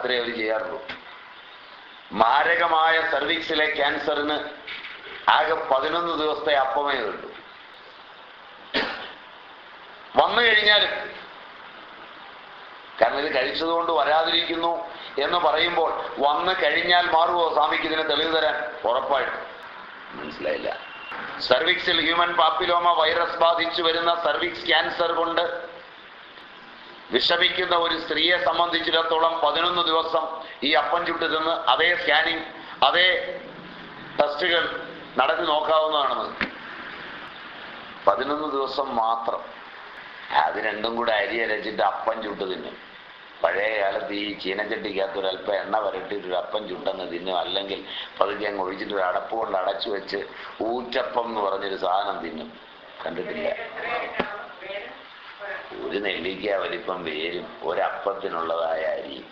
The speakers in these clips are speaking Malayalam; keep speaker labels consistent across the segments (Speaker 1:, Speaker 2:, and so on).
Speaker 1: അത്രേ അവർ ചെയ്യാറുള്ളൂ. മാരകമായ സർവീക്സിലെ ക്യാൻസറിന് ആകെ പതിനൊന്ന് ദിവസത്തെ അപ്പമേ ഉള്ളൂ. വന്നു കഴിഞ്ഞാൽ കാരണം ഇത് കഴിച്ചതുകൊണ്ട് വരാതിരിക്കുന്നു എന്ന് പറയുമ്പോൾ വന്നു കഴിഞ്ഞാൽ മാറുമോ സ്വാമിക്ക് ഇതിനെ തെളിവ് തരാൻ? ഉറപ്പായിട്ട്. മനസ്സിലായില്ല. സർവിക്സിൽ ഹ്യൂമൻ പാപ്പിലോമ വൈറസ് ബാധിച്ചു വരുന്ന സർവിക്സ് ക്യാൻസർ കൊണ്ട് വിഷമിക്കുന്ന ഒരു സ്ത്രീയെ സംബന്ധിച്ചിടത്തോളം പതിനൊന്ന് ദിവസം ഈ അപ്പം ചുട്ട് തിന്ന് അതേ സ്കാനിങ് അതേ ടെസ്റ്റുകൾ നടത്തി നോക്കാവുന്നതാണ് പതിനൊന്ന് ദിവസം മാത്രം. അത് രണ്ടും കൂടെ അരി അരച്ചിട്ട് അപ്പം ചുട്ട് തിന്നും പഴയ കാലത്ത് ഈ ചീനച്ചട്ടിക്കകത്ത് ഒരു അല്പം എണ്ണ വരട്ടിട്ട് ഒരു അപ്പം ചുട്ടെന്ന് തിന്നും. അല്ലെങ്കിൽ പതുക്കെ അങ്ങ് ഒഴിച്ചിട്ട് ഒരു അടപ്പ് കൊണ്ട് അടച്ചു വെച്ച് ഊറ്റപ്പം എന്ന് പറഞ്ഞൊരു സാധനം തിന്നും. കണ്ടിട്ടില്ല. ഒരു നെല്ലിക്ക വലിപ്പം വേരും ഒരപ്പത്തിനുള്ളതായ അരി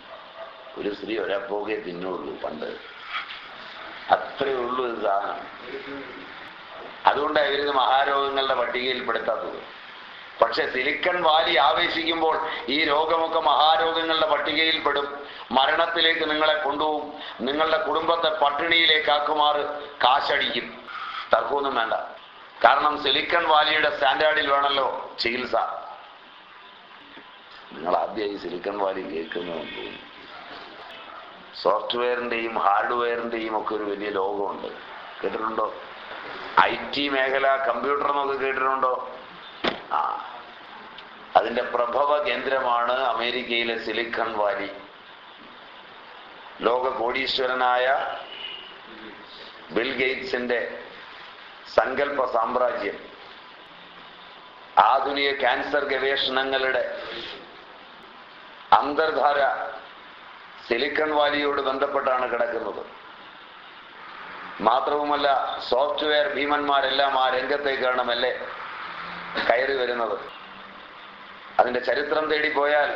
Speaker 1: ഒരു സ്ത്രീ ഒരപ്പൊക്കെ തിന്നുള്ളൂ പണ്ട്. അത്രേ ഉള്ളൂ ഇത് സാധനം. അതുകൊണ്ട് ഇവരിത് മഹാരോഗങ്ങളുടെ പട്ടികയിൽ പെടുത്താത്തത് പക്ഷെ സിലിക്കൺ വാലി ആവേശിക്കുമ്പോൾ ഈ രോഗമൊക്കെ മഹാരോഗങ്ങളുടെ പട്ടികയിൽ പെടും മരണത്തിലേക്ക് നിങ്ങളെ കൊണ്ടുപോകും. നിങ്ങളുടെ കുടുംബത്തെ പട്ടിണിയിലേക്കാക്കുമാറ് കാശടിക്കും. തർക്കമൊന്നും വേണ്ട. കാരണം സിലിക്കൺ വാലിയുടെ സ്റ്റാൻഡേർഡിൽ വേണമല്ലോ ചികിത്സ. നിങ്ങൾ ആദ്യമായി സിലിക്കൺ വാലി കേൾക്കുന്നുണ്ട്. സോഫ്റ്റ്വെയറിന്റെയും ഹാർഡ്വെയറിന്റെയും ഒക്കെ ഒരു വലിയ ലോകമുണ്ട്. കേട്ടിട്ടുണ്ടോ? ഐ ടി മേഖല കമ്പ്യൂട്ടർ എന്നൊക്കെ കേട്ടിട്ടുണ്ടോ? ആ. അതിന്റെ പ്രഭവ കേന്ദ്രമാണ് അമേരിക്കയിലെ സിലിക്കൺ വാലി ലോക കോടീശ്വരനായ ബിൽ ഗേറ്റ്സിന്റെ സങ്കല്പ സാമ്രാജ്യം. ആധുനിക ക്യാൻസർ ഗവേഷണങ്ങളുടെ അന്തർധാര സിലിക്കൺ വാലിയോട് ബന്ധപ്പെട്ടാണ് കിടക്കുന്നത്. മാത്രവുമല്ല സോഫ്റ്റ്വെയർ ഭീമന്മാരെല്ലാം ആ രംഗത്തേക്കാണ് മെല്ലെ കയറി വരുന്നത്. അതിന്റെ ചരിത്രം തേടി പോയാൽ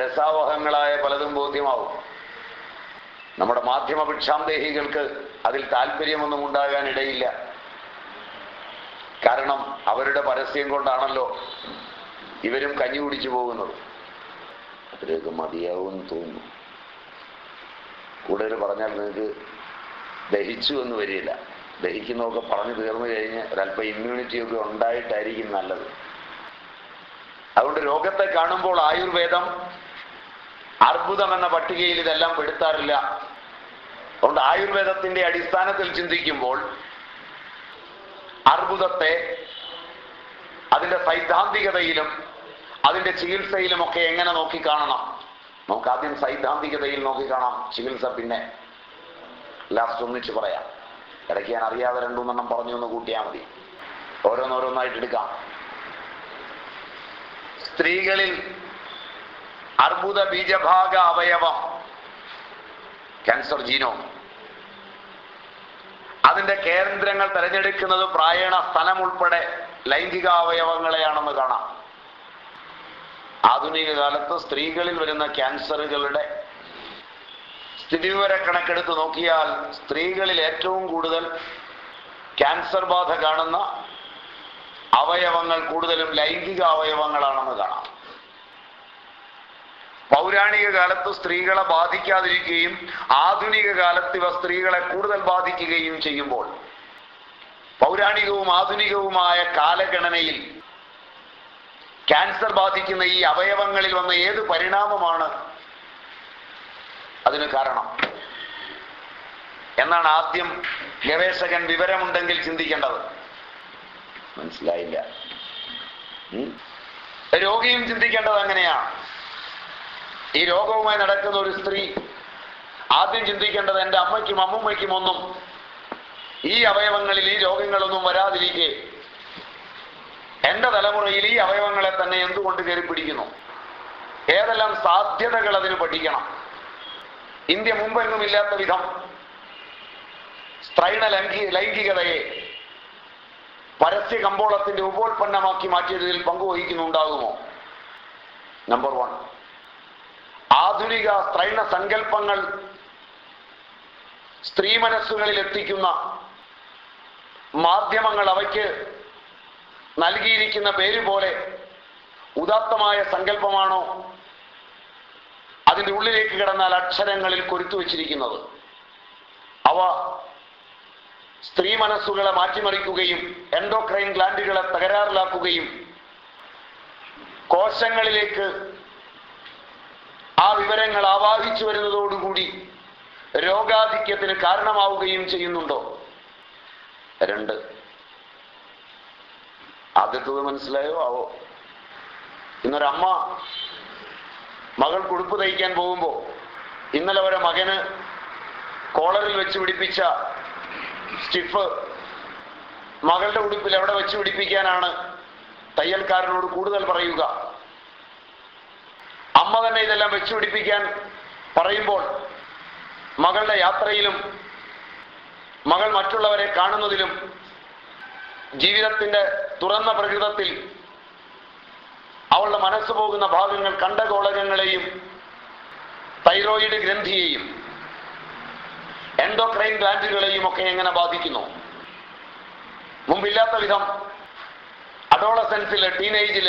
Speaker 1: രസാവഹങ്ങളായ പലതും ബോധ്യമാവും. നമ്മുടെ മാധ്യമ ഭിക്ഷാന്തേഹികൾക്ക് അതിൽ താല്പര്യമൊന്നും ഉണ്ടാകാൻ ഇടയില്ല കാരണം അവരുടെ പരസ്യം കൊണ്ടാണല്ലോ ഇവരും കഞ്ഞി കുടിച്ചു പോകുന്നത്. അത്രയൊക്കെ മതിയാവും തോന്നുന്നു. കൂടുതൽ പറഞ്ഞാൽ നിങ്ങൾക്ക് ദഹിച്ചു എന്ന് വരില്ല. ദഹിക്കുന്നതൊക്കെ പറഞ്ഞു തീർന്നു കഴിഞ്ഞ് ഒരല്പം ഇമ്മ്യൂണിറ്റിയൊക്കെ ഉണ്ടായിട്ടായിരിക്കും നല്ലത്. അതുകൊണ്ട് രോഗത്തെ കാണുമ്പോൾ ആയുർവേദം അർബുദം എന്ന പട്ടികയിൽ ഇതെല്ലാം പെടുത്താറില്ല. അതുകൊണ്ട് ആയുർവേദത്തിന്റെ അടിസ്ഥാനത്തിൽ ചിന്തിക്കുമ്പോൾ അർബുദത്തെ അതിന്റെ സൈദ്ധാന്തികതയിലും അതിന്റെ ചികിത്സയിലും ഒക്കെ എങ്ങനെ നോക്കിക്കാണണം? നമുക്ക് ആദ്യം സൈദ്ധാന്തികതയിൽ നോക്കിക്കാണാം. ചികിത്സ പിന്നെ ലാസ്റ്റ് ഒന്നിച്ച് പറയാം. ഇടയ്ക്ക് ഞാൻ അറിയാതെ രണ്ടുമൂന്നെണ്ണം പറഞ്ഞു എന്ന് കൂട്ടിയാൽ മതി. ഓരോന്നോരോന്നായിട്ട് എടുക്കാം. സ്ത്രീകളിൽ അർബുദ ബീജഭാഗ അവയവം. ക്യാൻസർ ജീനോ. അതിന്റെ കേന്ദ്രങ്ങൾ തിരഞ്ഞെടുക്കുന്നത് പ്രായണ സ്ഥലം ഉൾപ്പെടെ ലൈംഗിക അവയവങ്ങളെയാണെന്ന് കാണാം. ആധുനിക കാലത്ത് സ്ത്രീകളിൽ വരുന്ന ക്യാൻസറുകളുടെ സ്ഥിതിവിവര കണക്കെടുത്ത് നോക്കിയാൽ സ്ത്രീകളിൽ ഏറ്റവും കൂടുതൽ ക്യാൻസർ ബാധ കാണുന്ന അവയവങ്ങൾ കൂടുതലും ലൈംഗിക അവയവങ്ങളാണെന്ന് കാണാം. പൗരാണിക കാലത്ത് സ്ത്രീകളെ ബാധിക്കാതിരിക്കുകയും ആധുനിക കാലത്ത് ഇവ സ്ത്രീകളെ കൂടുതൽ ബാധിക്കുകയും ചെയ്യുമ്പോൾ പൗരാണികവും ആധുനികവുമായ കാലഗണനയിൽ ക്യാൻസർ ബാധിക്കുന്ന ഈ അവയവങ്ങളിൽ വന്ന ഏത് പരിണാമമാണ് അതിന് കാരണം? എന്നാണ് ആദ്യം ഗവേഷകൻ വിവരമുണ്ടെങ്കിൽ ചിന്തിക്കേണ്ടത്. മനസ്സിലായില്ല? രോഗിയും ചിന്തിക്കേണ്ടത് അങ്ങനെയാണ് ഈ രോഗവുമായി നടക്കുന്ന ഒരു സ്ത്രീ ആദ്യം ചിന്തിക്കേണ്ടത് എന്റെ അമ്മയ്ക്കും അമ്മുമ്മയ്ക്കും ഒന്നും ഈ അവയവങ്ങളിൽ ഈ രോഗങ്ങളൊന്നും വരാതിരിക്കെ എന്റെ തലമുറയിൽ ഈ അവയവങ്ങളെ തന്നെ എന്തുകൊണ്ട് കയറി പിടിക്കുന്നു? ഏതെല്ലാം സാധ്യതകൾ അതിന് പഠിക്കണം? ഇന്ത്യ മുമ്പെങ്ങും ഇല്ലാത്ത വിധം സ്ത്രൈണ ലൈംഗി ലൈംഗികതയെ പരസ്യ കമ്പോളത്തിന്റെ ഉപോൽപ്പന്നമാക്കി മാറ്റിയതിൽ പങ്കുവഹിക്കുന്നുണ്ടാകുമോ? നമ്പർ വൺ ആധുനിക സ്ത്രൈണ സങ്കല്പങ്ങൾ സ്ത്രീ മനസ്സുകളിൽ എത്തിക്കുന്ന മാധ്യമങ്ങൾ അവയ്ക്ക് നൽകിയിരിക്കുന്ന പേര് പോലെ ഉദാത്തമായ സങ്കല്പമാണോ അതിന്റെ ഉള്ളിലേക്ക് കിടന്നാൽ അക്ഷരങ്ങളിൽ കൊരുത്തു വച്ചിരിക്കുന്നത്? അവ സ്ത്രീ മനസ്സുകളെ മാറ്റിമറിക്കുകയും എൻഡോക്രൈൻ ഗ്ലാൻഡുകളെ തകരാറിലാക്കുകയും കോശങ്ങളിലേക്ക് ആ വിവരങ്ങൾ ആവാഹിച്ചു വരുന്നതോടുകൂടി രോഗാധിക്യത്തിന് കാരണമാവുകയും ചെയ്യുന്നുണ്ടോ? രണ്ട്. ആദ്യത്തത് മനസ്സിലായോ? ആവോ ഇന്നൊരമ്മ മകൾ കുടുപ്പ് തയ്ക്കാൻ പോകുമ്പോൾ ഇന്നലെ വരെ മകന് കോളറിൽ വെച്ച് പിടിപ്പിച്ച സ്റ്റിഫ് മകളുടെ ഉടുപ്പിൽ എവിടെ വെച്ച് പിടിപ്പിക്കാനാണ് തയ്യൽക്കാരനോട് കൂടുതൽ പറയുക. അമ്മ തന്നെ ഇതെല്ലാം വെച്ച് പിടിപ്പിക്കാൻ പറയുമ്പോൾ മകളുടെ യാത്രയിലും മകൾ മറ്റുള്ളവരെ കാണുന്നതിലും ജീവിതത്തിന്റെ തുറന്ന പ്രകൃതത്തിൽ അവളുടെ മനസ്സ് പോകുന്ന ഭാഗങ്ങൾ കണ്ടഗോളകങ്ങളെയും തൈറോയിഡ് ഗ്രന്ഥിയെയും എൻഡോക്രൈൻ ഗ്ലാൻഡുകളെയും ഒക്കെ എങ്ങനെ ബാധിക്കുന്നു? മുമ്പില്ലാത്ത വിധം അഡോളസെൻസിൽ ടീനേജിൽ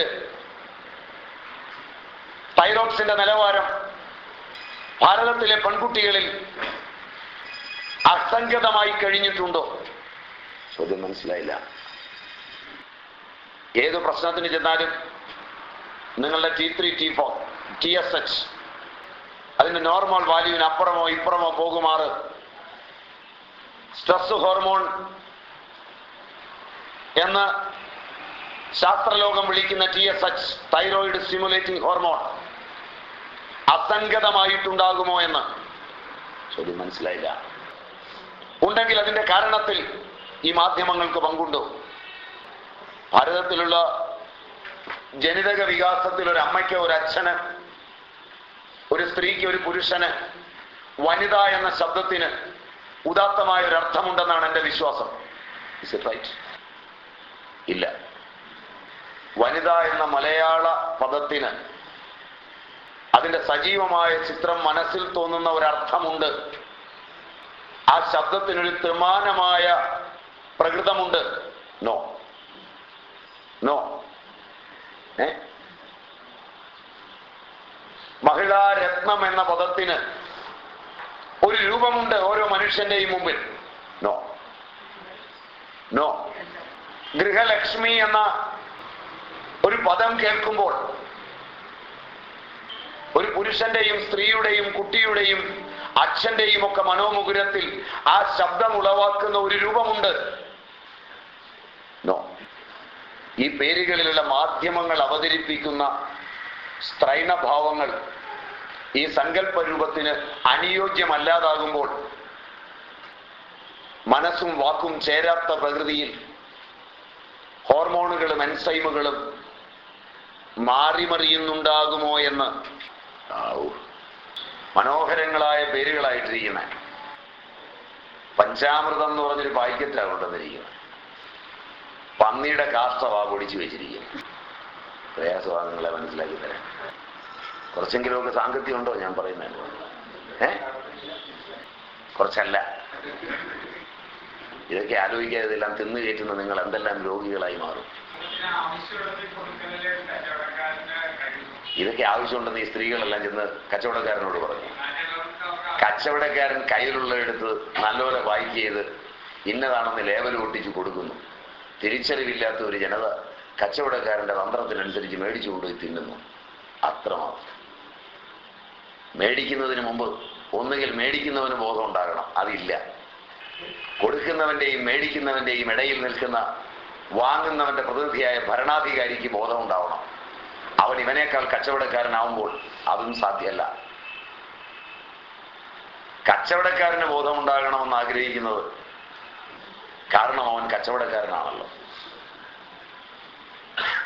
Speaker 1: തൈറോക്സിന്റെ നിലവാരം ഭാരതത്തിലെ പെൺകുട്ടികളിൽ അസംഗതമായി കഴിഞ്ഞിട്ടുണ്ടോ? ചോദ്യം മനസ്സിലായില്ല. ഏത് പ്രശ്നത്തിന് ചെന്നാലും നിങ്ങളുടെ T three T four T S H അതിന്റെ നോർമൽ വാല്യൂവിന് അപ്പുറമോ ഇപ്പുറമോ പോകുമാറ്. സ്ട്രെസ് ഹോർമോൺ എന്ന് ശാസ്ത്രലോകം വിളിക്കുന്ന T S H thyroid stimulating hormone അസംഗതമായിട്ടുണ്ടാകുമോ എന്ന്? ചോദ്യം മനസ്സിലായില്ല. ഉണ്ടെങ്കിൽ അതിന്റെ കാരണത്തിൽ ഈ മാധ്യമങ്ങൾക്ക് പങ്കുണ്ടോ? ഭാരതത്തിലുള്ള ജനിതക വികാസത്തിൽ ഒരു അമ്മയ്ക്ക് ഒരു അച്ഛന് ഒരു സ്ത്രീക്ക് ഒരു പുരുഷന് വനിത എന്ന ശബ്ദത്തിന് ഉദാത്തമായ ഒരു അർത്ഥമുണ്ടെന്നാണ് എന്റെ വിശ്വാസം. ഇസ് ഇറ്റ് റൈറ്റ് ഇല്ല. വനിത എന്ന മലയാള പദത്തിന് അതിന്റെ സജീവമായ ചിത്രം മനസ്സിൽ തോന്നുന്ന ഒരർത്ഥമുണ്ട്. ആ ശബ്ദത്തിനൊരു ത്രിമാനമായ പ്രകൃതമുണ്ട്. നോ നോ ഏ? മഹിളാരത്നം എന്ന പദത്തിന് ഒരു രൂപമുണ്ട് ഓരോ മനുഷ്യന്റെയും മുമ്പിൽ. നോ നോ ഗൃഹലക്ഷ്മി എന്ന ഒരു പദം കേൾക്കുമ്പോൾ ഒരു പുരുഷന്റെയും സ്ത്രീയുടെയും കുട്ടിയുടെയും അച്ഛന്റെയും ഒക്കെ മനോമുകുരത്തിൽ ആ ശബ്ദം ഉളവാക്കുന്ന ഒരു രൂപമുണ്ട്. ഈ പേരുകളിലുള്ള മാധ്യമങ്ങൾ അവതരിപ്പിക്കുന്ന സ്ത്രൈണഭാവങ്ങൾ ഈ സങ്കല്പ രൂപത്തിന് അനുയോജ്യമല്ലാതാകുമ്പോൾ മനസ്സും വാക്കും ചേരാത്ത പ്രകൃതിയിൽ ഹോർമോണുകളും എൻസൈമുകളും മാറിമറിയുന്നുണ്ടാകുമോ എന്ന് മനോഹരങ്ങളായ പേരുകളായിട്ടിരിക്കുന്ന. പഞ്ചാമൃതം എന്ന് പറഞ്ഞൊരു പായ്ക്കറ്റാണ് കൊണ്ടുവന്നിരിക്കുന്നത് പന്നിയുടെ കാഷ്ടവാ പൊടിച്ചു വെച്ചിരിക്കും. പ്രയാസമാ നിങ്ങളെ മനസ്സിലാക്കി തരാം. കുറച്ചെങ്കിലുമൊക്കെ സാങ്കത്യം ഉണ്ടോ ഞാൻ പറയുന്നത് ഏ? കുറച്ചല്ല. ഇതൊക്കെ ആലോചിക്കാതെ ഇതെല്ലാം തിന്നു കയറ്റുന്ന നിങ്ങൾ എന്തെല്ലാം രോഗികളായി മാറും? ഇതൊക്കെ ആവശ്യമുണ്ടെന്ന് ഈ സ്ത്രീകളെല്ലാം ചെന്ന് കച്ചവടക്കാരനോട് പറഞ്ഞു. കച്ചവടക്കാരൻ കയ്യിലുള്ള എടുത്ത് നല്ലപോലെ വായിക്ക് ചെയ്ത് ഇന്നതാണെന്ന് ലേബൽ ഒട്ടിച്ച് കൊടുക്കുന്നു. തിരിച്ചറിവില്ലാത്ത ഒരു ജനത കച്ചവടക്കാരന്റെ തന്ത്രത്തിനനുസരിച്ച് മേടിച്ചു കൊണ്ടുപോയി തിന്നുന്നു. അത്രമാത്രം. മേടിക്കുന്നതിന് മുമ്പ് ഒന്നുകിൽ മേടിക്കുന്നവന് ബോധം ഉണ്ടാകണം. അതില്ല. കൊടുക്കുന്നവന്റെയും മേടിക്കുന്നവന്റെയും ഇടയിൽ നിൽക്കുന്ന വാങ്ങുന്നവന്റെ പ്രതിനിധിയായ ഭരണാധികാരിക്ക് ബോധം ഉണ്ടാവണം. അവൻ ഇവനേക്കാൾ കച്ചവടക്കാരനാവുമ്പോൾ അതും സാധ്യമല്ല. കച്ചവടക്കാരന് ബോധമുണ്ടാകണമെന്ന് ആഗ്രഹിക്കുന്നത് കാരണം അവൻ കച്ചവടക്കാരനാണല്ലോ.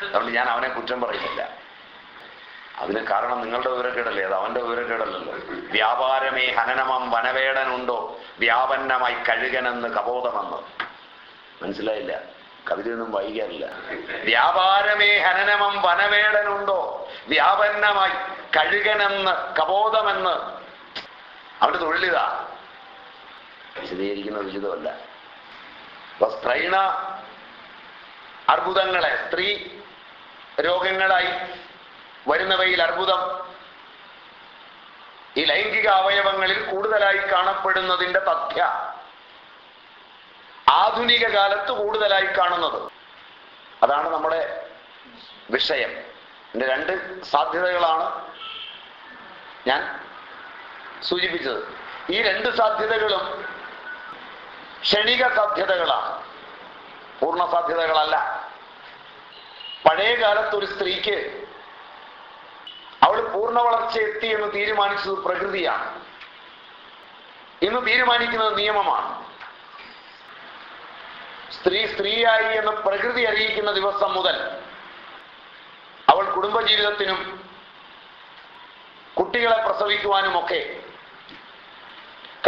Speaker 1: അതുകൊണ്ട് ഞാൻ അവനെ കുറ്റം പറയുന്നില്ല. അതിന് കാരണം നിങ്ങളുടെ വിവരക്കേടല്ലേ? അത് അവന്റെ വിവരക്കേടല്ലല്ലോ. വ്യാപാരമേ ഹനനമം വനവേടനുണ്ടോ? വ്യാപന്നമായി കഴുകനെന്ന് കബോധമെന്ന്. മനസ്സിലായില്ല? കവിതയൊന്നും വായിക്കാറില്ല. വ്യാപാരമേ ഹനനമം വനവേടനുണ്ടോ? വ്യാപന്നമായി കഴുകനെന്ന് കബോധമെന്ന്. അവന്റെ തൊഴിലിതാ. വിശദീകരിക്കുന്ന ഉചിതമല്ല അപ്പൊ സ്ത്രൈണ അർബുദങ്ങളെ സ്ത്രീ രോഗങ്ങളായി വരുന്നവയിൽ അർബുദം ഈ ലൈംഗിക അവയവങ്ങളിൽ കൂടുതലായി കാണപ്പെടുന്നതിന്റെ തഥ്യ. ആധുനിക കാലത്ത് കൂടുതലായി കാണുന്നത്. അതാണ് നമ്മുടെ വിഷയം. എന്റെ രണ്ട് സാധ്യതകളാണ് ഞാൻ സൂചിപ്പിച്ചത്. ഈ രണ്ട് സാധ്യതകളും ക്ഷണിക സാധ്യതകളാണ്. പൂർണ സാധ്യതകളല്ല. പഴയ കാലത്ത് ഒരു സ്ത്രീക്ക് അവൾ പൂർണ വളർച്ച എത്തി എന്ന് തീരുമാനിച്ചത് പ്രകൃതിയാണ്. ഇന്ന് തീരുമാനിക്കുന്നത് നിയമമാണ്. സ്ത്രീ സ്ത്രീയായി എന്ന് പ്രകൃതി അറിയിക്കുന്ന ദിവസം മുതൽ അവൾ കുടുംബജീവിതത്തിനും കുട്ടികളെ പ്രസവിക്കുവാനുമൊക്കെ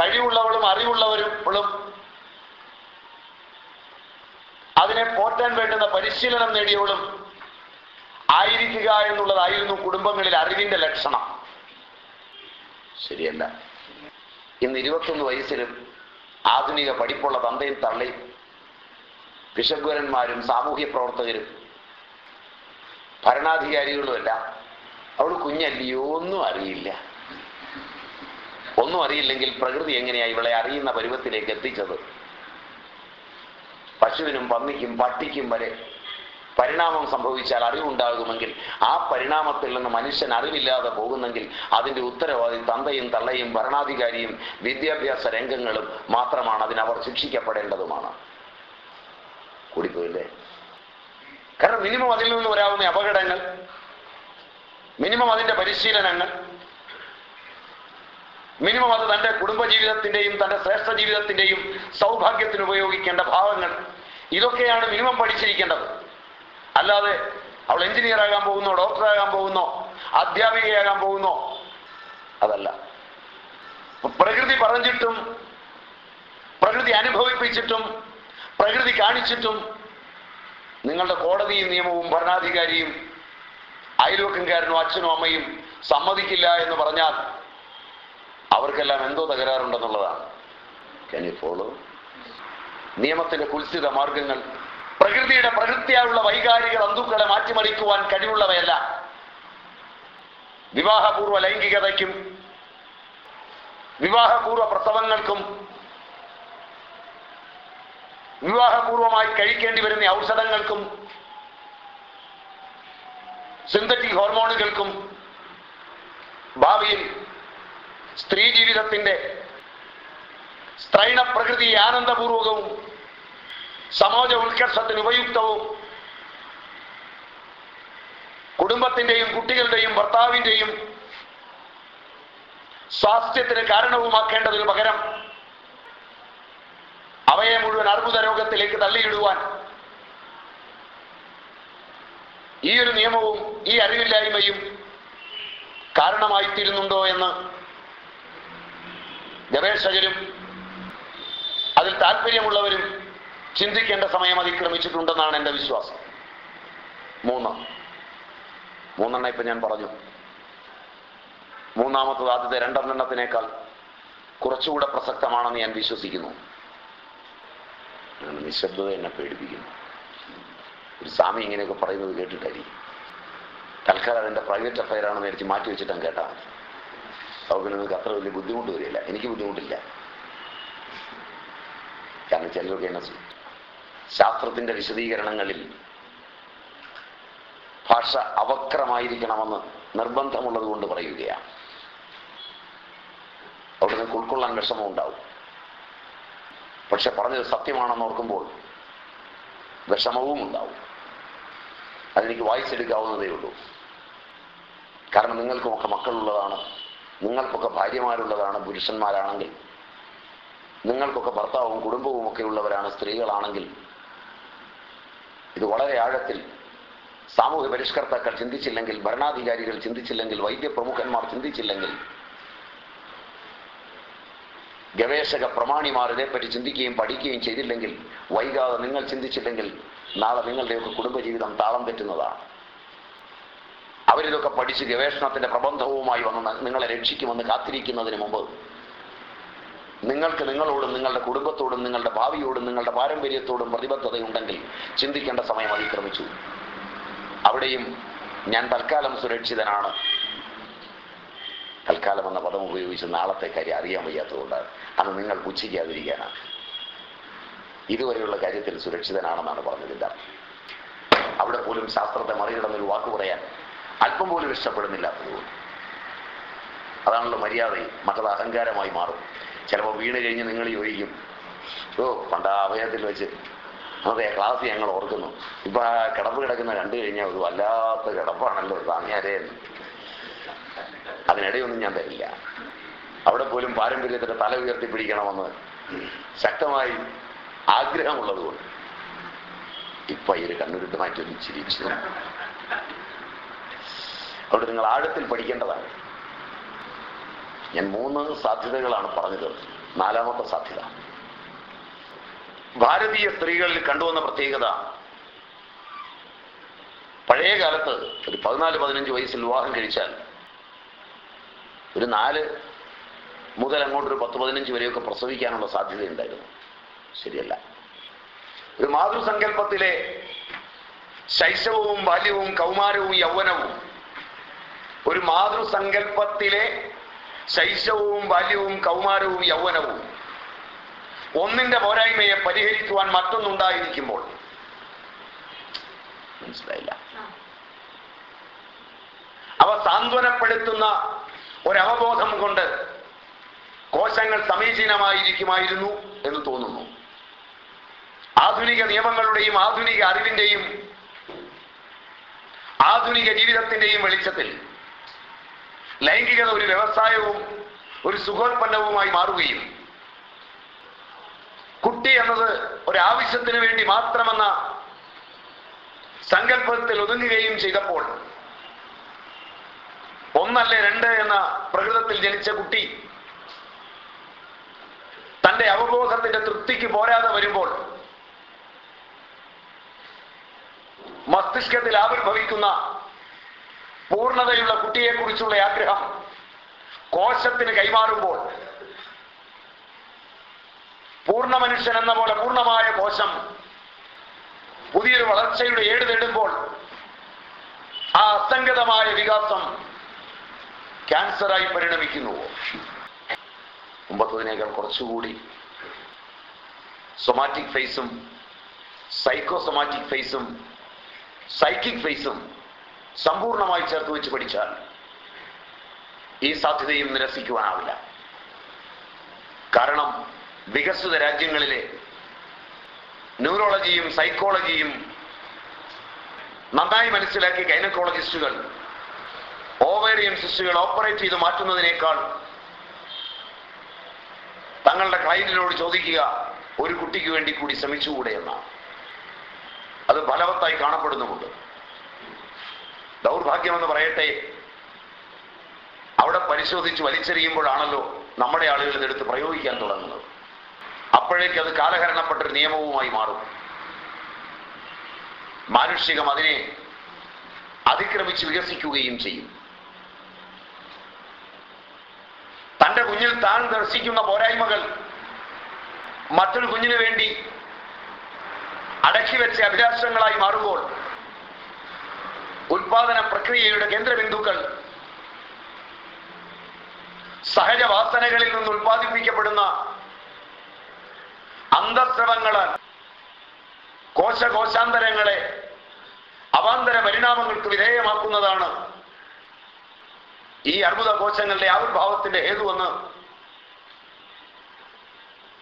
Speaker 1: കഴിവുള്ളവളും അറിവുള്ളവരും അതിനെ പോറ്റാൻ വേണ്ടുന്ന പരിശീലനം നേടിയവളും ആയിരിക്കുക എന്നുള്ളതായിരുന്നു കുടുംബങ്ങളിൽ അറിവിന്റെ ലക്ഷണം. ശരിയല്ല. ഇന്ന് ഇരുപത്തൊന്ന് വയസ്സിലും ആധുനിക പഠിപ്പുള്ള തന്തയും തള്ളയും വിഷഗ്വരന്മാരും സാമൂഹ്യ പ്രവർത്തകരും ഭരണാധികാരികളുമല്ല. അവൾ കുഞ്ഞല്ലയോ ഒന്നും അറിയില്ല. ഒന്നും അറിയില്ലെങ്കിൽ പ്രകൃതി എങ്ങനെയാണ് ഇവളെ അറിയുന്ന പരുവത്തിലേക്ക് എത്തിച്ചത്? പശുവിനും പന്നിക്കും പട്ടിക്കും വരെ പരിണാമം സംഭവിച്ചാൽ അറിവുണ്ടാകുമെങ്കിൽ ആ പരിണാമത്തിൽ നിന്ന് മനുഷ്യൻ അറിവില്ലാതെ പോകുന്നെങ്കിൽ അതിന്റെ ഉത്തരവാദി തന്തയും തള്ളയും ഭരണാധികാരിയും വിദ്യാഭ്യാസ രംഗങ്ങളും മാത്രമാണ് അതിനവർ ശിക്ഷിക്കപ്പെടേണ്ടതുമാണ്. കൂടിപ്പോയില്ലേ? കാരണം മിനിമം അതിൽ നിന്ന് വരാവുന്ന അപകടങ്ങൾ മിനിമം അതിന്റെ പരിശീലനങ്ങൾ മിനിമം അത് തന്റെ കുടുംബജീവിതത്തിന്റെയും തന്റെ ശ്രേഷ്ഠ ജീവിതത്തിന്റെയും സൗഭാഗ്യത്തിന് ഉപയോഗിക്കേണ്ട ഭാവങ്ങൾ ഇതൊക്കെയാണ് മിനിമം പഠിച്ചിരിക്കേണ്ടത്. അല്ലാതെ അവൾ എഞ്ചിനീയർ ആകാൻ പോകുന്നോ ഡോക്ടറാകാൻ പോകുന്നോ അധ്യാപികയാകാൻ പോകുന്നോ അതല്ല. പ്രകൃതി പറഞ്ഞിട്ടും പ്രകൃതി അനുഭവിപ്പിച്ചിട്ടും പ്രകൃതി കാണിച്ചിട്ടും നിങ്ങളുടെ കോടതിയും നിയമവും ഭരണാധികാരിയും അയൽവക്കംകാരനും അച്ഛനും അമ്മയും സമ്മതിക്കില്ല എന്ന് പറഞ്ഞാൽ അവർക്കെല്ലാം എന്തോ തകരാറുണ്ടെന്നുള്ളതാണ്. യു ഫോളോ നിയമത്തിന്റെ കുൽസിത മാർഗങ്ങൾ പ്രകൃതിയുടെ പ്രകൃതിയായുള്ള വൈകാരിക തന്തുക്കളെ മാറ്റിമറിക്കുവാൻ കഴിവുള്ളവയല്ല. വിവാഹപൂർവ ലൈംഗികതയ്ക്കും വിവാഹപൂർവ പ്രസവങ്ങൾക്കും വിവാഹപൂർവമായി കഴിക്കേണ്ടി വരുന്ന ഔഷധങ്ങൾക്കും സിന്തറ്റിക് ഹോർമോണുകൾക്കും ഭാവിയിൽ സ്ത്രീ ജീവിതത്തിന്റെ സ്ത്രൈണ പ്രകൃതി ആനന്ദപൂർവകവും സമാജ ഉത്കർഷത്തിന് ഉപയുക്തവും കുടുംബത്തിന്റെയും കുട്ടികളുടെയും ഭർത്താവിന്റെയും സ്വാസ്ഥ്യത്തിന് കാരണവുമാക്കേണ്ടതിന് പകരം അവയെ മുഴുവൻ അർബുദ രോഗത്തിലേക്ക് തള്ളിയിടുവാൻ ഈ ഒരു നിയമവും ഈ അറിവില്ലായ്മയും കാരണമായിത്തീരുന്നുണ്ടോ എന്ന് ഗവേഷകരും അതിൽ താല്പര്യമുള്ളവരും ചിന്തിക്കേണ്ട സമയം അതിക്രമിച്ചിട്ടുണ്ടെന്നാണ് എന്റെ വിശ്വാസം. മൂന്ന്. മൂന്നെണ്ണ ഇപ്പം ഞാൻ പറഞ്ഞു. മൂന്നാമത്തത് ആദ്യത്തെ രണ്ടെണ്ണത്തിനേക്കാൾ കുറച്ചുകൂടെ പ്രസക്തമാണെന്ന് ഞാൻ വിശ്വസിക്കുന്നു. നിശബ്ദത എന്നെ പേടിപ്പിക്കുന്നു. ഒരു സ്വാമി ഇങ്ങനെയൊക്കെ പറയുന്നത് കേട്ടിട്ടായിരിക്കും. തൽക്കാലം അതിന്റെ പ്രൈവറ്റ് അഫയറാണ് ആണെന്ന് വിചാരിച്ച് മാറ്റി വെച്ചിട്ടാണ് കേട്ടാൽ അവർക്ക് നിങ്ങൾക്ക് അത്ര വലിയ ബുദ്ധിമുട്ട് വരില്ല എനിക്ക് ബുദ്ധിമുട്ടില്ല. കാരണം ചിലരൊക്കെ ശാസ്ത്രത്തിന്റെ വിശദീകരണങ്ങളിൽ ഭാഷ അവക്രമായിരിക്കണമെന്ന് നിർബന്ധമുള്ളത് കൊണ്ട് പറയുകയാണ്. അവിടെ നിങ്ങൾക്ക് ഉൾക്കൊള്ളാൻ വിഷമം ഉണ്ടാവും പക്ഷെ പറഞ്ഞത് സത്യമാണെന്ന് ഓർക്കുമ്പോൾ വിഷമവും ഉണ്ടാവും. അതെനിക്ക് വായിച്ചെടുക്കാവുന്നതേ ഉള്ളൂ. കാരണം നിങ്ങൾക്കുമൊക്കെ മക്കളുള്ളതാണ് നിങ്ങൾക്കൊക്കെ ഭാര്യമാരുള്ളതാണ് പുരുഷന്മാരാണെങ്കിൽ നിങ്ങൾക്കൊക്കെ ഭർത്താവും കുടുംബവും ഒക്കെ ഉള്ളവരാണ് സ്ത്രീകളാണെങ്കിൽ ഇത് വളരെ ആഴത്തിൽ സാമൂഹ്യ പരിഷ്കർത്താക്കൾ ചിന്തിച്ചില്ലെങ്കിൽ ഭരണാധികാരികൾ ചിന്തിച്ചില്ലെങ്കിൽ വൈദ്യപ്രമുഖന്മാർ ചിന്തിച്ചില്ലെങ്കിൽ ഗവേഷക പ്രമാണിമാർ ഇതേപ്പറ്റി ചിന്തിക്കുകയും പഠിക്കുകയും ചെയ്തില്ലെങ്കിൽ വൈകാതെ നിങ്ങൾ ചിന്തിച്ചില്ലെങ്കിൽ നാളെ നിങ്ങളുടെയൊക്കെ കുടുംബജീവിതം താളം തെറ്റുന്നതാണ്. അവരിതൊക്കെ പഠിച്ച് ഗവേഷണത്തിന്റെ പ്രബന്ധവുമായി വന്ന് നിങ്ങളെ രക്ഷിക്കുമെന്ന് കാത്തിരിക്കുന്നതിന് മുമ്പ് നിങ്ങൾക്ക് നിങ്ങളോടും നിങ്ങളുടെ കുടുംബത്തോടും നിങ്ങളുടെ ഭാവിയോടും നിങ്ങളുടെ പാരമ്പര്യത്തോടും പ്രതിബദ്ധതയുണ്ടെങ്കിൽ ചിന്തിക്കേണ്ട സമയം അതിക്രമിച്ചു. അവിടെയും ഞാൻ തൽക്കാലം സുരക്ഷിതനാണ്. തൽക്കാലം എന്ന പദം ഉപയോഗിച്ച് നാളത്തെ കാര്യം അറിയാൻ വയ്യാത്തതുകൊണ്ടാണ് അത് നിങ്ങൾ പുച്ഛിക്കാതിരിക്കാനാണ്. ഇതുവരെയുള്ള കാര്യത്തിൽ സുരക്ഷിതനാണെന്നാണ് പറഞ്ഞതിന്റെ അവിടെ പോലും ശാസ്ത്രത്തെ മറികടന്നൊരു വാക്ക് പറയാൻ അല്പം പോലും ഇഷ്ടപ്പെടുന്നില്ലാത്തതുകൊണ്ട്. അതാണല്ലോ മര്യാദയും. മറ്റത് അഹങ്കാരമായി മാറും. ചിലപ്പോൾ വീണ് കഴിഞ്ഞ് നിങ്ങൾ ചോദിക്കും ഓ പണ്ട് ആ അഭയത്തിൽ വെച്ച്. അതെ ക്ലാസ് ഞങ്ങൾ ഓർക്കുന്നു. ഇപ്പൊ ആ കിടപ്പ് കിടക്കുന്ന കണ്ടു കഴിഞ്ഞാൽ ഒരു വല്ലാത്ത കിടപ്പാണല്ലോ താങ്ങിയാരേ അതിനിടയൊന്നും ഞാൻ തരില്ല. അവിടെ പോലും പാരമ്പര്യത്തിന്റെ തല ഉയർത്തി പിടിക്കണമെന്ന് ശക്തമായി ആഗ്രഹമുള്ളതുകൊണ്ട് ഇപ്പൊ ഈ ഒരു കണ്ണുരുട്ട് മാറ്റി ഒന്ന് ചിരിച്ചു. അവിടെ നിങ്ങൾ ആഴത്തിൽ പഠിക്കേണ്ടതാണ്. ഞാൻ മൂന്ന് സാധ്യതകളാണ് പറഞ്ഞത്. നാലാമത്തെ സാധ്യത. ഭാരതീയ സ്ത്രീകളിൽ കണ്ടുവന്ന പ്രത്യേകത. പഴയ കാലത്ത് ഒരു പതിനാല് പതിനഞ്ച് വയസ്സിൽ വിവാഹം കഴിച്ചാൽ ഒരു നാല് മുതൽ അങ്ങോട്ടൊരു പത്ത് പതിനഞ്ച് വരെയൊക്കെ പ്രസവിക്കാനുള്ള സാധ്യതയുണ്ടായിരുന്നു. ശരിയല്ല. ഒരു മാതൃസങ്കല്പത്തിലെ ശൈശവവും ബാല്യവും കൗമാരവും യൗവനവും ഒരു മാതൃസങ്കല്പത്തിലെ ശൈശവവും ബാല്യവും കൗമാരവും യൗവനവും. ഒന്നിന്റെ പോരായ്മയെ പരിഹരിക്കുവാൻ മറ്റൊന്നുണ്ടായിരിക്കുമ്പോൾ. മനസ്സിലായില്ല? അവ സാന്ത്വനപ്പെടുത്തുന്ന ഒരവബോധം കൊണ്ട് കോശങ്ങൾ സമീചീനമായിരിക്കുമായിരുന്നു എന്ന് തോന്നുന്നു. ആധുനിക നിയമങ്ങളുടെയും ആധുനിക അറിവിന്റെയും ആധുനിക ജീവിതത്തിന്റെയും വെളിച്ചത്തിൽ ലൈംഗികത ഒരു വ്യവസായവും ഒരു സുഖോൽപ്പന്നവുമായി മാറുകയും. കുട്ടി എന്നത് ഒരാവശ്യത്തിന് വേണ്ടി മാത്രമെന്ന സങ്കല്പത്തിൽ ഒതുങ്ങുകയും ചെയ്തപ്പോൾ ഒന്നല്ലേ രണ്ട് എന്ന പ്രകൃതത്തിൽ ജനിച്ച കുട്ടി തന്റെ അവബോധത്തിന്റെ തൃപ്തിക്ക് പോരാതെ വരുമ്പോൾ മസ്തിഷ്കത്തിൽ ആവിർഭവിക്കുന്ന പൂർണതയുള്ള കുട്ടിയെക്കുറിച്ചുള്ള ആഗ്രഹം കോശത്തിന് കൈമാറുമ്പോൾ പൂർണ മനുഷ്യൻ എന്ന പോലെ പൂർണമായ കോശം പുതിയൊരു വളർച്ചയുടെ ഏട് നേടുമ്പോൾ ആ അസംഗതമായ വികാസം ക്യാൻസറായി പരിണമിക്കുന്നു. മുമ്പത്തതിനേക്കാൾ കുറച്ചുകൂടി സൊമാറ്റിക് ഫേസും സൈക്കോസൊമാറ്റിക് ഫേസും സൈക്കിക് ഫേസും സമ്പൂർണമായി ചേർത്ത് വെച്ച് പഠിച്ചാൽ ഈ സാധ്യതയും നിരസിക്കുവാനാവില്ല. കാരണം വികസിത രാജ്യങ്ങളിലെ ന്യൂറോളജിയും സൈക്കോളജിയും നന്നായി മനസ്സിലാക്കി ഗൈനക്കോളജിസ്റ്റുകൾ ഓവേറിയൻ സിസ്റ്റുകൾ ഓപ്പറേറ്റ് ചെയ്ത് മാറ്റുന്നതിനേക്കാൾ തങ്ങളുടെ ക്ലൈന്റിനോട് ചോദിക്കുക ഒരു കുട്ടിക്ക് വേണ്ടി കൂടി ശ്രമിച്ചുകൂടെ എന്നാണ്. അത് ഫലവത്തായി കാണപ്പെടുന്നുമുണ്ട്. ദൗർഭാഗ്യമെന്ന് പറയട്ടെ. അവിടെ പരിശോധിച്ച് വലിച്ചെറിയുമ്പോഴാണല്ലോ നമ്മുടെ ആളുകൾ ഇതെടുത്ത് പ്രയോഗിക്കാൻ തുടങ്ങുന്നത്. അപ്പോഴേക്ക് അത് കാലഹരണപ്പെട്ടൊരു നിയമവുമായി മാറും. മാനുഷികം അതിനെ അതിക്രമിച്ച് വികസിക്കുകയും ചെയ്യും. തന്റെ കുഞ്ഞിൽ താൻ ദർശിക്കുന്ന പോരായ്മകൾ മറ്റൊരു കുഞ്ഞിനു വേണ്ടി അടക്കി വെച്ച അഭിലാഷങ്ങളായി മാറുമ്പോൾ ഉൽപാദന പ്രക്രിയയുടെ കേന്ദ്രബിന്ദുക്കൾ. സഹജവാസനകളിൽ നിന്ന് ഉൽപ്പാദിപ്പിക്കപ്പെടുന്ന അന്തസ്രവങ്ങൾ കോശകോശാന്തരങ്ങളെ അവാന്തര പരിണാമങ്ങൾക്ക് വിധേയമാക്കുന്നതാണ് ഈ അർബുദ കോശങ്ങളുടെ ആവിർഭാവത്തിന്റെ ഹേതുവെന്ന്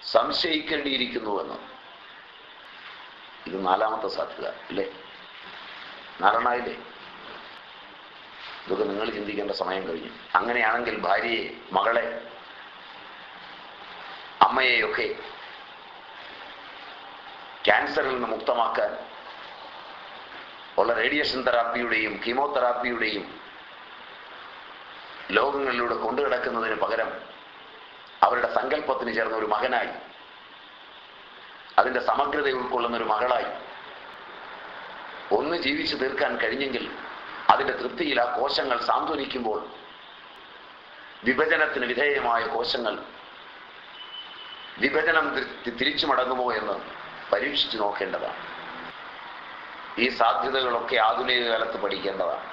Speaker 1: സംശയിക്കേണ്ടിയിരിക്കുന്നുവെന്ന്. ഇത് നാലാമത്തെ സാധ്യത അല്ലേ? നാലെണ്ണായില്ലേ? ഇതൊക്കെ നിങ്ങൾ ചിന്തിക്കേണ്ട സമയം കഴിഞ്ഞു. അങ്ങനെയാണെങ്കിൽ ഭാര്യയെ മകളെ അമ്മയെയൊക്കെ ക്യാൻസറിൽ നിന്ന് മുക്തമാക്കാൻ ഉള്ള റേഡിയേഷൻ തെറാപ്പിയുടെയും കീമോതെറാപ്പിയുടെയും ലോകങ്ങളിലൂടെ കൊണ്ടുകിടക്കുന്നതിന് പകരം അവരുടെ സങ്കല്പത്തിന് ചേർന്ന ഒരു മകനായി അതിന്റെ സമഗ്രത ഉൾക്കൊള്ളുന്ന ഒരു മകളായി ഒന്ന് ജീവിച്ചു തീർക്കാൻ കഴിഞ്ഞെങ്കിൽ അതിന്റെ തൃപ്തിയിൽ ആ കോശങ്ങൾ സാന്ത്വനിക്കുമ്പോൾ വിഭജനത്തിന് വിധേയമായ കോശങ്ങൾ വിഭജനം തിരിച്ചു മടങ്ങുമോ എന്ന് പരീക്ഷിച്ചു നോക്കേണ്ടതാണ്. ഈ സാധ്യതകളൊക്കെ ആധുനിക കാലത്ത് പഠിക്കേണ്ടതാണ്.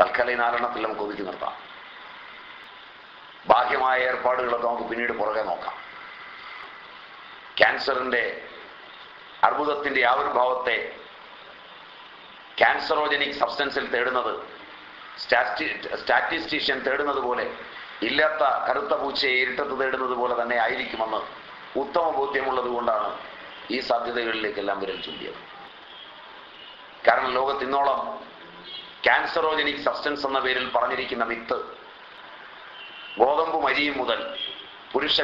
Speaker 1: തൽക്കാലം ഈ നാലെണ്ണത്തിൽ നമുക്ക് ഒതുക്കി നിർത്താം. ബാഹ്യമായ ഏർപ്പാടുകളൊക്കെ നമുക്ക് പിന്നീട് പുറകെ നോക്കാം. ക്യാൻസറിന്റെ അർബുദത്തിന്റെ ആവിർഭാവത്തെ ക്യാൻസറോജനിക് സബ്സ്റ്റൻസിൽ തേടുന്നത്. സ്റ്റാറ്റിസ്റ്റീഷ്യൻ തേടുന്നത് പോലെ ഇല്ലാത്ത കറുത്ത പൂച്ചയെ ഇരുട്ടത്ത് തേടുന്നത് പോലെ തന്നെ ആയിരിക്കുമെന്ന് ഉത്തമ ബോധ്യമുള്ളത് കൊണ്ടാണ് ഈ സാധ്യതകളിലേക്കെല്ലാം വിരൽ ചൂണ്ടിയത്. കാരണം ലോകത്ത് ഇന്നോളം ക്യാൻസറോജനിക് സബ്സ്റ്റൻസ് എന്ന പേരിൽ പറഞ്ഞിരിക്കുന്ന വിത്ത് ഗോതമ്പ് മരിയും മുതൽ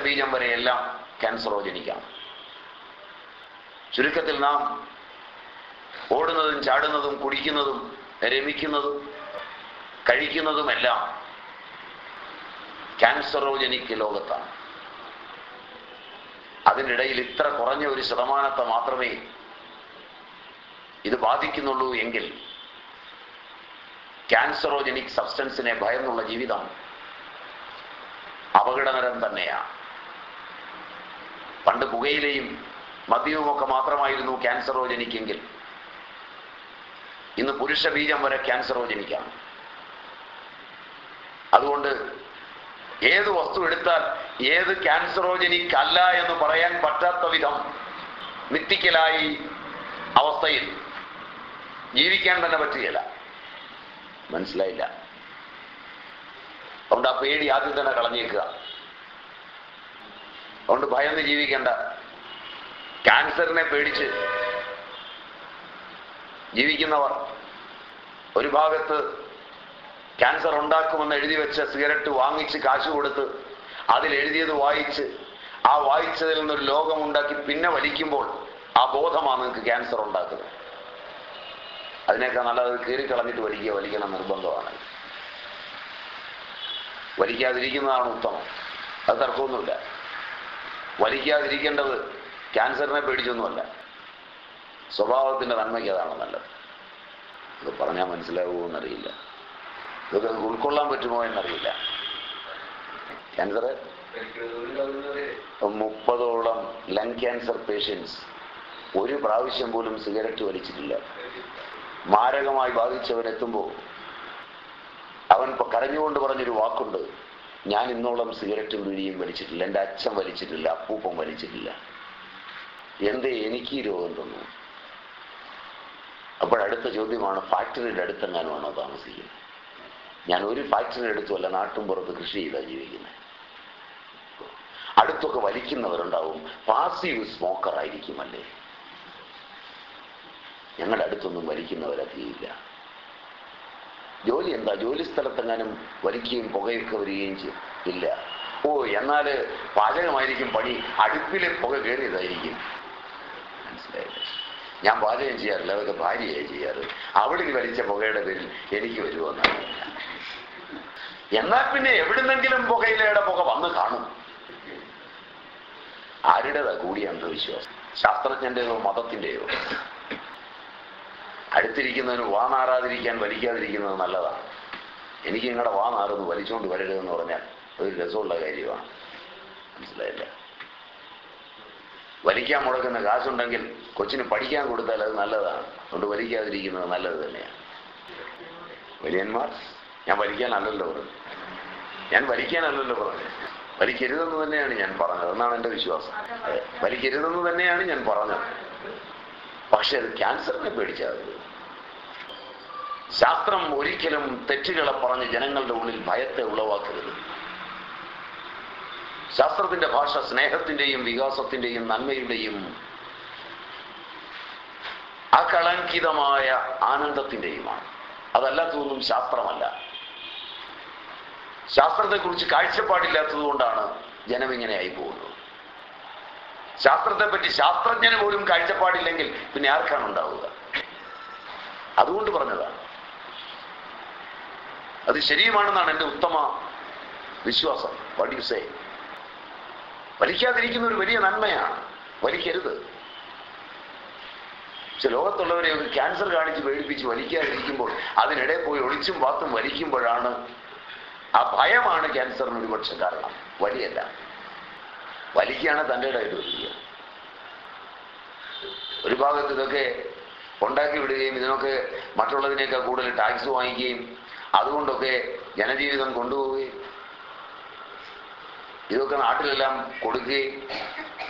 Speaker 1: ബീജം വരെയെല്ലാം ക്യാൻസറോജനിക്കാണ് ചുരുക്കത്തിൽ നാം ഓടുന്നതും ചാടുന്നതും കുടിക്കുന്നതും രമിക്കുന്നതും കഴിക്കുന്നതുമെല്ലാം ക്യാൻസറോജനിക്ക് ലോകത്താണ്. അതിനിടയിൽ ഇത്ര കുറഞ്ഞ ഒരു ശതമാനത്തെ മാത്രമേ ഇത് ബാധിക്കുന്നുള്ളൂ എങ്കിൽ ക്യാൻസറോജനിക് സബ്സ്റ്റൻസിനെ ഭയന്നുള്ള ജീവിതം അപകടകരം തന്നെയാണ്. പണ്ട് പുകയിലെയും മദ്യവുമൊക്കെ മാത്രമായിരുന്നു ക്യാൻസറോജനിക്കെങ്കിൽ. ഇന്ന് പുരുഷ ബീജം വരെ ക്യാൻസറോജനിക്കാണ് അതുകൊണ്ട് ഏത് വസ്തു എടുത്താൽ ഏത് ക്യാൻസറോജനിക് അല്ല എന്ന് പറയാൻ പറ്റാത്ത വിധം മിത്തിക്കലായി അവസ്ഥയിൽ ജീവിക്കാൻ തന്നെ പറ്റുകയില്ല. മനസ്സിലായില്ല. അതുകൊണ്ട് ആ പേടി ആദ്യം തന്നെ കളഞ്ഞേക്കുക. അതുകൊണ്ട് ഭയന്ന് ജീവിക്കേണ്ട. ക്യാൻസറിനെ പേടിച്ച് ജീവിക്കുന്നവർ ഒരു ഭാഗത്ത് ക്യാൻസർ ഉണ്ടാക്കുമെന്ന് എഴുതി വെച്ച സിഗരറ്റ് വാങ്ങിച്ച് കാശ് കൊടുത്ത് അതിൽ എഴുതിയത് വായിച്ച് ആ വായിച്ചതിൽ നിന്നൊരു ലോകമുണ്ടാക്കി പിന്നെ വലിക്കുമ്പോൾ ആ ബോധമാണ് നിങ്ങൾക്ക് ക്യാൻസർ ഉണ്ടാക്കുന്നത്. അതിനേക്കാൾ നല്ലത് കീറി കളഞ്ഞിട്ട് വലിക്കുക വലിക്കണം നിർബന്ധമാണ്. വലിക്കാതിരിക്കുന്നതാണ് ഉത്തമം. അത് തർക്കമൊന്നുമില്ല. വലിക്കാതിരിക്കേണ്ടത് ക്യാൻസറിനെ പേടിച്ചൊന്നുമല്ല. സ്വഭാവത്തിന്റെ നന്മയ്ക്ക് അതാണ് നല്ലത്. ഇത് പറഞ്ഞാൽ മനസ്സിലാവുമോ എന്നറിയില്ല ഇതൊക്കെ ഉൾക്കൊള്ളാൻ പറ്റുമോ എന്നറിയില്ല. ക്യാൻസർ മുപ്പതോളം ലങ് ക്യാൻസർ പേഷ്യൻസ് ഒരു പ്രാവശ്യം പോലും സിഗരറ്റ് വലിച്ചിട്ടില്ല. മാരകമായി ബാധിച്ചവരെത്തുമ്പോൾ അവൻ കരഞ്ഞുകൊണ്ട് പറഞ്ഞൊരു വാക്കുണ്ട്. ഞാൻ ഇന്നോളം സിഗരറ്റും ബീഡിയും വലിച്ചിട്ടില്ല. എന്റെ അച്ഛൻ വലിച്ചിട്ടില്ല. അപ്പൂപ്പം വലിച്ചിട്ടില്ല. എന്തേ എനിക്ക് രോഗം തന്നു അപ്പോഴടുത്ത ചോദ്യമാണ് ഫാക്ടറിയുടെ അടുത്തെങ്ങാനുമാണോ താമസിക്കുന്നത്? ഞാൻ ഒരു ഫാക്ടറി എടുത്തുമല്ല നാട്ടും പുറത്ത് കൃഷി ചെയ്താണ് ജീവിക്കുന്നത്. അടുത്തൊക്കെ വലിക്കുന്നവരുണ്ടാവും. പാസീവ് സ്മോക്കർ ആയിരിക്കും അല്ലേ ഞങ്ങളുടെ അടുത്തൊന്നും വലിക്കുന്നവരധികമില്ല ജോലി എന്താ? ജോലി സ്ഥലത്തെങ്ങാനും വലിക്കുകയും പുകയൊക്കെ വരികയും ഇല്ല. ഓ എന്നാൽ പാചകമായിരിക്കും പണി. അടുപ്പിലെ പുക കയറിയതായിരിക്കും മനസ്സിലായില്ലേ? ഞാൻ പാചകം ചെയ്യാറില്ല അതൊക്കെ ഭാര്യയായി ചെയ്യാറ്. അവിടെ വലിച്ച പുകയുടെ പേരിൽ എനിക്ക് വരുമെന്നാണ് എന്നാൽ പിന്നെ എവിടുന്നെങ്കിലും പുകയിലയുടെ പുക വന്ന് കാണും. ആരുടേതാ കൂടിയ അന്ധവിശ്വാസം? ശാസ്ത്രജ്ഞന്റെയോ മതത്തിന്റെയോ? അടുത്തിരിക്കുന്നതിന് വാ നാറാതിരിക്കാൻ വലിക്കാതിരിക്കുന്നത് നല്ലതാണ് എനിക്ക് നിങ്ങളുടെ വാ നാറുന്നു വലിച്ചുകൊണ്ട് വരരുതെന്ന് പറഞ്ഞാൽ ഒരു രസമുള്ള കാര്യമാണ്. മനസ്സിലായില്ല? വലിക്കാൻ മുടക്കുന്ന കാശുണ്ടെങ്കിൽ കൊച്ചിന് പഠിക്കാൻ കൊടുത്താൽ അത് നല്ലതാണ്. അതുകൊണ്ട് വലിക്കാതിരിക്കുന്നത് നല്ലത് തന്നെയാണ്. വലിയന്മാർ ഞാൻ വലിക്കാനല്ലല്ലോ പറഞ്ഞു. ഞാൻ വലിക്കാനല്ലല്ലോ പറഞ്ഞു. വലിക്കരുതെന്ന് തന്നെയാണ് ഞാൻ പറഞ്ഞത്. എന്നാണ് എന്റെ വിശ്വാസം. വലിക്കരുതെന്ന് തന്നെയാണ് ഞാൻ പറഞ്ഞത്. പക്ഷെ അത് ക്യാൻസറിനെ പേടിച്ചാൽ ശാസ്ത്രം ഒരിക്കലും തെറ്റുകളെ പറഞ്ഞ് ജനങ്ങളുടെ ഉള്ളിൽ ഭയത്തെ ഉളവാക്കരുത്. ശാസ്ത്രത്തിന്റെ ഭാഷ സ്നേഹത്തിന്റെയും വികാസത്തിന്റെയും നന്മയുടെയും അകളങ്കിതമായ ആനന്ദത്തിന്റെയുമാണ്. അതല്ലാത്തതൊന്നും ശാസ്ത്രമല്ല. ശാസ്ത്രത്തെക്കുറിച്ച് കാഴ്ചപ്പാടില്ലാത്തത് കൊണ്ടാണ് ജനം ഇങ്ങനെ ആയി പോകുന്നത്. ശാസ്ത്രത്തെപ്പറ്റി ശാസ്ത്രജ്ഞന് പോലും കാഴ്ചപ്പാടില്ലെങ്കിൽ പിന്നെ ആർക്കാണ് ഉണ്ടാവുക? അതുകൊണ്ട് പറഞ്ഞതാണ്. അത് ശരിയുമാണെന്നാണ് എന്റെ ഉത്തമ വിശ്വാസം. വാട്ട് യു സേ വലിക്കാതിരിക്കുന്ന ഒരു വലിയ നന്മയാണ്. വലിക്കരുത്. പക്ഷെ ലോകത്തുള്ളവരെ ഒരു ക്യാൻസർ കാണിച്ച് പേടിപ്പിച്ച് വലിക്കാതിരിക്കുമ്പോൾ അതിനിടെ പോയി ഒളിച്ചും പാത്തും വലിക്കുമ്പോഴാണ് ആ ഭയമാണ് ക്യാൻസറിന് ഒരുപക്ഷെ കാരണം. വലിയല്ല. വലിക്കുകയാണ് തന്റെ ഇടയിൽ വലിക്കുക ഒരു ഭാഗത്ത് ഇതൊക്കെ ഉണ്ടാക്കി വിടുകയും ഇതിനൊക്കെ മറ്റുള്ളതിനേക്കാൾ കൂടുതൽ ടാക്സ് വാങ്ങിക്കുകയും അതുകൊണ്ടൊക്കെ ജനജീവിതം കൊണ്ടുപോവുകയും ഇതൊക്കെ നാട്ടിലെല്ലാം കൊടുക്കുകയും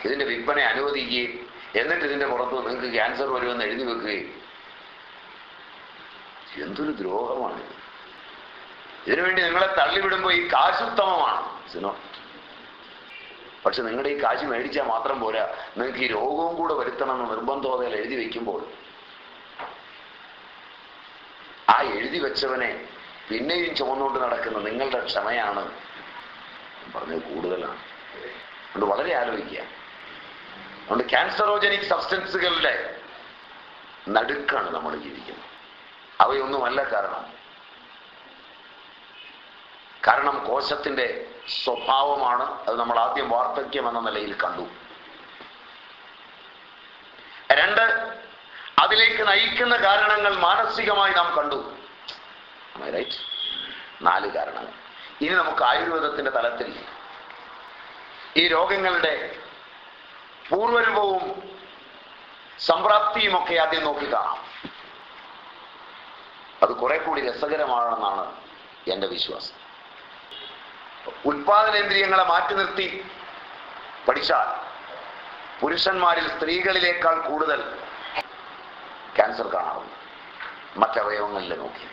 Speaker 1: ഇതിന്റെ വിൽപ്പന അനുവദിക്കുകയും എന്നിട്ട് ഇതിന്റെ പുറത്ത് നിങ്ങൾക്ക് ക്യാൻസർ വരുമെന്ന് എഴുതി വെക്കുകയും. എന്തൊരു ദ്രോഹമാണ് ഇതിനുവേണ്ടി നിങ്ങളെ തള്ളിവിടുമ്പോൾ ഈ കാശ് ഉത്തമമാണ്. സിനോ പക്ഷെ നിങ്ങളുടെ ഈ കാശ് മേടിച്ചാൽ മാത്രം പോരാ. നിങ്ങൾക്ക് ഈ രോഗവും കൂടെ വരുത്തണമെന്ന് നിർബന്ധോതയിൽ എഴുതി വയ്ക്കുമ്പോൾ ആ എഴുതി വെച്ചവനെ പിന്നെയും ചുമന്നുകൊണ്ട് നടക്കുന്ന നിങ്ങളുടെ ക്ഷമയാണ് പറഞ്ഞത് കൂടുതലാണ്. അതുകൊണ്ട് വളരെ ആലോചിക്കുക. അതുകൊണ്ട് ക്യാൻസറോജനിക് സബ്സ്റ്റൻസുകളുടെ നടുക്കാണ് നമ്മൾ ജീവിക്കുന്നത്. അവയൊന്നുമല്ല കാരണം. കാരണം കോശത്തിന്റെ സ്വഭാവമാണ്. അത് നമ്മൾ ആദ്യം വാർദ്ധക്യം എന്ന നിലയിൽ കണ്ടു. രണ്ട് അതിലേക്ക് നയിക്കുന്ന കാരണങ്ങൾ മാനസികമായി നാം കണ്ടു. റൈറ്റ് നാല് കാരണങ്ങൾ. ഇനി നമുക്ക് ആയുർവേദത്തിന്റെ തലത്തിൽ ഈ രോഗങ്ങളുടെ പൂർവരൂപവും സംപ്രാപ്തിയും ഒക്കെ ആദ്യം നോക്കി കാണാം. അത് കുറെ കൂടി രസകരമാണെന്നാണ് എന്റെ വിശ്വാസം. ഉൽപാദനേന്ദ്രിയങ്ങളെ മാറ്റി നിർത്തി പഠിച്ചാൽ പുരുഷന്മാരിൽ സ്ത്രീകളിലേക്കാൾ കൂടുതൽ ക്യാൻസർ കാണാറുണ്ട്. മറ്റവയവങ്ങളിൽ നോക്കി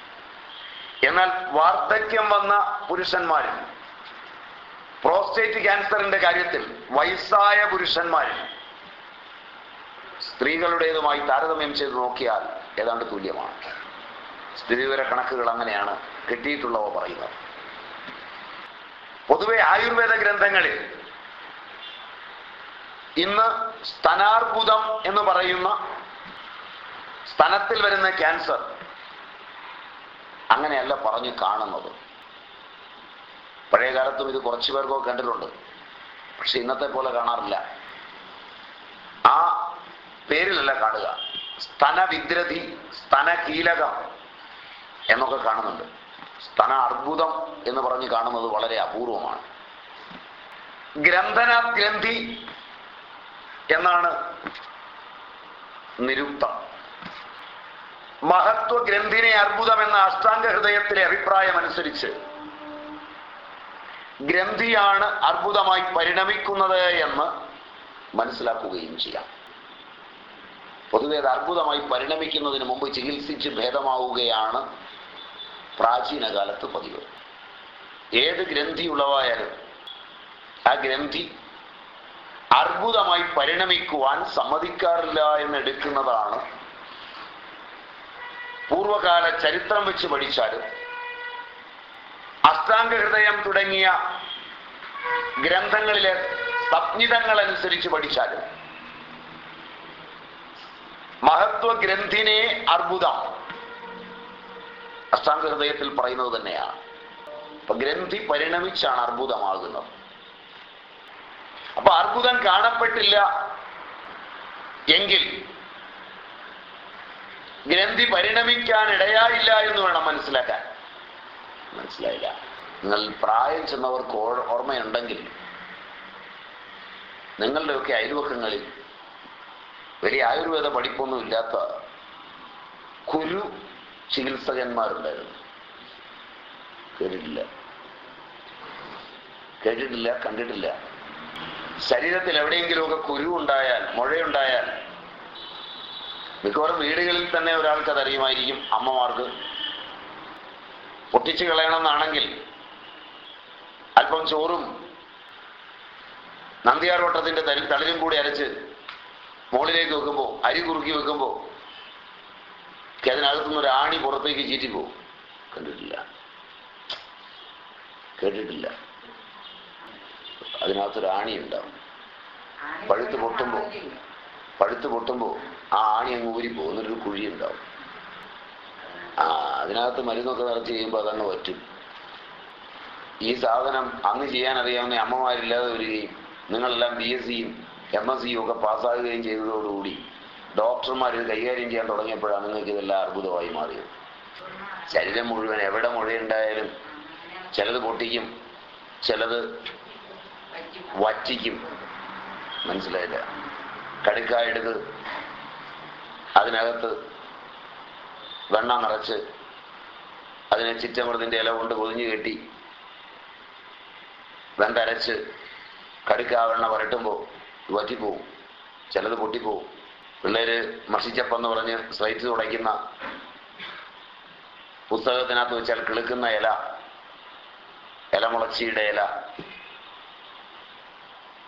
Speaker 1: എന്നാൽ വാർദ്ധക്യം വന്ന പുരുഷന്മാരിൽ പ്രോസ്റ്റേറ്റ് ക്യാൻസറിന്റെ കാര്യത്തിൽ വയസ്സായ പുരുഷന്മാർ സ്ത്രീകളുടേതുമായി താരതമ്യം ചെയ്ത് നോക്കിയാൽ ഏതാണ്ട് തുല്യമാണ്. സ്ഥിതിവിവര കണക്കുകൾ അങ്ങനെയാണ് കിട്ടിയിട്ടുള്ളവ പറയുന്നത്. പൊതുവെ ആയുർവേദ ഗ്രന്ഥങ്ങളിൽ ഇന്ന് സ്തനാർബുദം എന്ന് പറയുന്ന സ്തനത്തിൽ വരുന്ന ക്യാൻസർ അങ്ങനെയല്ല പറഞ്ഞു കാണുന്നത്. പഴയ കാലത്തും ഇത് കുറച്ചു പേർക്കൊക്കെ കണ്ടിട്ടുണ്ട്. പക്ഷെ ഇന്നത്തെ പോലെ കാണാറില്ല. ആ പേരിലല്ല കാണുക. സ്തനവിദ്രതി സ്തനകീലകം എന്നൊക്കെ കാണുന്നുണ്ട്. സ്തന അർബുദം എന്ന് പറഞ്ഞ് കാണുന്നത് വളരെ അപൂർവമാണ്. ഗ്രന്ഥന ഗ്രന്ഥി എന്നാണ് നിരുക്തം. മഹത്വ ഗ്രന്ഥിനെ അർബുദം എന്ന അഷ്ടാംഗ ഹൃദയത്തിലെ അഭിപ്രായം അനുസരിച്ച് ഗ്രന്ഥിയാണ് അർബുദമായി പരിണമിക്കുന്നത് എന്ന് മനസ്സിലാക്കുകയും ചെയ്യാം. പൊതുവെ അത് അർബുദമായി പരിണമിക്കുന്നതിന് മുമ്പ് ചികിത്സിച്ച് ഭേദമാവുകയാണ് പ്രാചീന കാലത്ത് പതിവ്. ഏത് ഗ്രന്ഥി ഉളവായാലും ആ ഗ്രന്ഥി അർബുദമായി പരിണമിക്കുവാൻ സമ്മതിക്കാറില്ല എന്ന് എടുക്കുന്നതാണ് പൂർവകാല ചരിത്രം വെച്ച് പഠിച്ചാലും അഷ്ടാംഗ ഹൃദയം തുടങ്ങിയ ഗ്രന്ഥങ്ങളിലെ സംജ്ഞിതങ്ങൾ അനുസരിച്ച് പഠിച്ചാലും മഹത്വ ഗ്രന്ഥിനെ അർബുദം. അഷ്ടാംഗ ഹൃദയത്തിൽ പറയുന്നത് തന്നെയാണ്. അപ്പൊ ഗ്രന്ഥി പരിണമിച്ചാണ് അർബുദമാകുന്നത്. അപ്പൊ അർബുദം കാണപ്പെട്ടില്ല എങ്കിൽ ഗ്രന്ഥി പരിണമിക്കാൻ ഇടയായില്ല എന്ന് വേണം മനസ്സിലാക്കാൻ. മനസ്സിലായില്ല. നിങ്ങൾ പ്രായം ചെന്നവർക്ക് ഓർമ്മയുണ്ടെങ്കിൽ നിങ്ങളുടെയൊക്കെ അയൽവക്കങ്ങളിൽ വലിയ ആയുർവേദ പഠിപ്പൊന്നും ഇല്ലാത്ത കുരു ചികിത്സകന്മാരുണ്ടായിരുന്നു. കേട്ടിട്ടില്ല. കേട്ടിട്ടില്ല കണ്ടിട്ടില്ല. ശരീരത്തിൽ എവിടെയെങ്കിലുമൊക്കെ കുരു ഉണ്ടായാൽ മുഴയുണ്ടായാൽ മിക്കവാറും വീടുകളിൽ തന്നെ ഒരാൾക്ക് അതറിയുമായിരിക്കും അമ്മമാർക്ക്. പൊട്ടിച്ചു കളയണമെന്നാണെങ്കിൽ അല്പം ചോറും നന്ദിയാർവട്ടത്തിന്റെ തരി തളിരും കൂടി അരച്ച് മുകളിലേക്ക് വെക്കുമ്പോൾ അരി കുറുക്കി വെക്കുമ്പോൾ അതിനകത്തുനിന്ന് ഒരു ആണി പുറത്തേക്ക് ചീറ്റിപ്പോവും കണ്ടിട്ടില്ല. കേട്ടിട്ടില്ല. അതിനകത്തൊരു ആണി ഉണ്ടാവും. പഴുത്ത് പൊട്ടുമ്പോ. പഴുത്ത് പൊട്ടുമ്പോൾ ആ ആണി അങ്ങ് ഊരിപ്പോകും എന്നിട്ടൊരു കുഴി ഉണ്ടാവും ആ അതിനകത്ത് മരുന്നൊക്കെ നിറച്ച് ചെയ്യുമ്പോൾ അതങ്ങ് പറ്റും ഈ സാധനം അന്ന് ചെയ്യാൻ അറിയാവുന്ന അമ്മമാരില്ലാതെ വരികയും നിങ്ങളെല്ലാം ബി എസ് സിയും എം എസ് സിയും ഒക്കെ പാസ്സാകുകയും ചെയ്തതോടുകൂടി ഡോക്ടർമാർ ഇത് കൈകാര്യം ചെയ്യാൻ തുടങ്ങിയപ്പോഴാണ് നിങ്ങൾക്ക് ഇതെല്ലാം അർബുദമായി മാറിയത്. ശരീരം മുഴുവൻ എവിടെ മുഴയുണ്ടായാലും ചിലത് പൊട്ടിക്കും ചിലത് വറ്റിക്കും. മനസ്സിലായില്ല? എടുത്ത് അതിനകത്ത് വെണ്ണ നിറച്ച് അതിനെ ചിറ്റമൃതിന്റെ ഇല കൊണ്ട് പൊതിഞ്ഞു കെട്ടി വെന്തരച്ച് കടുക്കാവെണ്ണ വരട്ടുമ്പോൾ വറ്റിപ്പോവും. ചിലത് പൊട്ടിപ്പോവും. പിള്ളേര് മഷിച്ചപ്പെന്ന് പറഞ്ഞ് സ്ലൈറ്റ് തുടയ്ക്കുന്ന പുസ്തകത്തിനകത്ത് വെച്ചാൽ കിളുക്കുന്ന ഇല ഇലമുളച്ചിയുടെ ഇല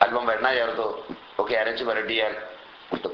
Speaker 1: അല്പം വെണ്ണ ചേർത്തോ ഒക്കെ അരച്ച് പുരട്ടിയാൽ കിട്ടും